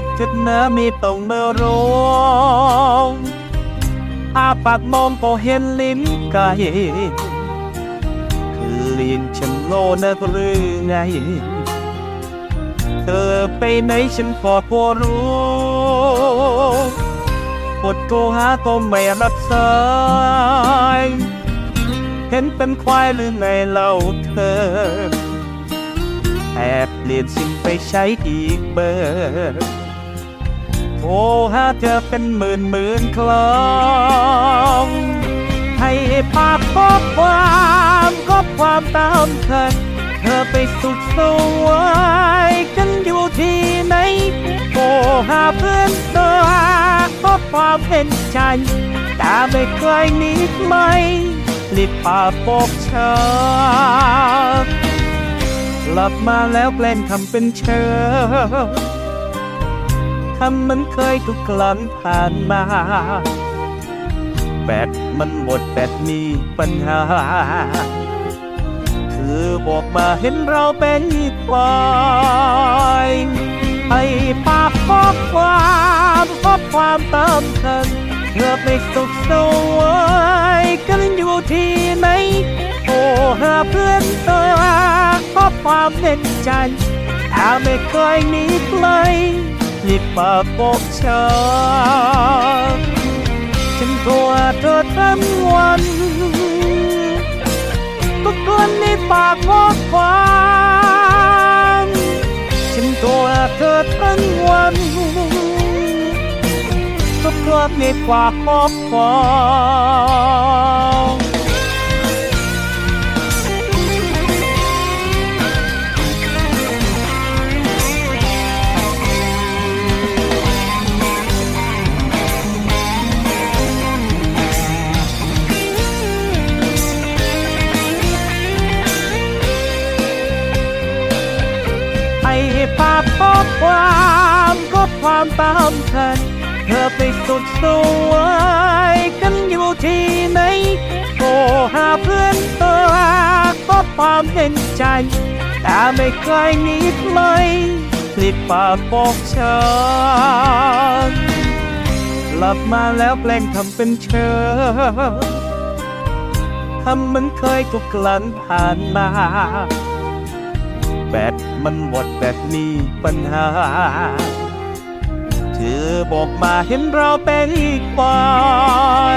ดึกทึดนะมีต้องเมื่อร้องอาปากมองก็เห็นลิ้นไก่คือลิ้นฉันโลนะหรือไง เธอไปไหนฉันก็พอรู้กดโทรหาก็ไม่รับสายเห็นเป็นควายหรือไงเล่าเธอแอบเปลี่ยนซิมไปใช้อีกเบอร์ โทรหาเธอเป็นหมื่นหมื่นครั้งให้ปากข้อความข้อความตามเธอเธอไปสุดสวยกันอยู่ที่ไหนโทรหาเพื่อนเธอข้อความเป็นใจแต่ไม่เคยนิดไม่รีบปาบอกฉันกลับมาแล้วแกล้งทำเป็นเชอ ทำเหมันเคยทุกครั้งผ่านมาแบตมันหมดแบตมีปัญหา คือบอกมาเห็นเราเป็นควายไอ้ปากข้อความข้อความตามกันเธอไปสุขสวยกันอยู่ที่ไหนโอ้หาเพื่อนตัวข้อความเป็นใจถ้าไม่เคยหนีไกล รีบมาบอกฉันฉันกลัวเธอทั้งวันทุกคนใปากข้อความฉันกลัวเธอทั้งวันทุกคนในปากข้อความพข้อความก็ความตามกันเธอไปสุดสวยกันอยู่ที่ไหนโทรหาเพื่อนตัวก็ความเห็นใจ แต่ไม่เคยนีไกลรีบปากบอกฉันกลับมาแล้วแกล้งทำเป็นเชอทำเหมันเคยทุกครั้งผ่านมา แบตมันหมดแบบมีปัญหา เธอบอกมาเห็นเราเป็นควา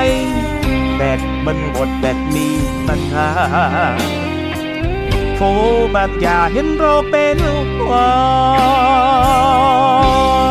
ยแบตมันหมดแบตมีปัญหาโทรบางอย่าเห็นเราเป็นควาย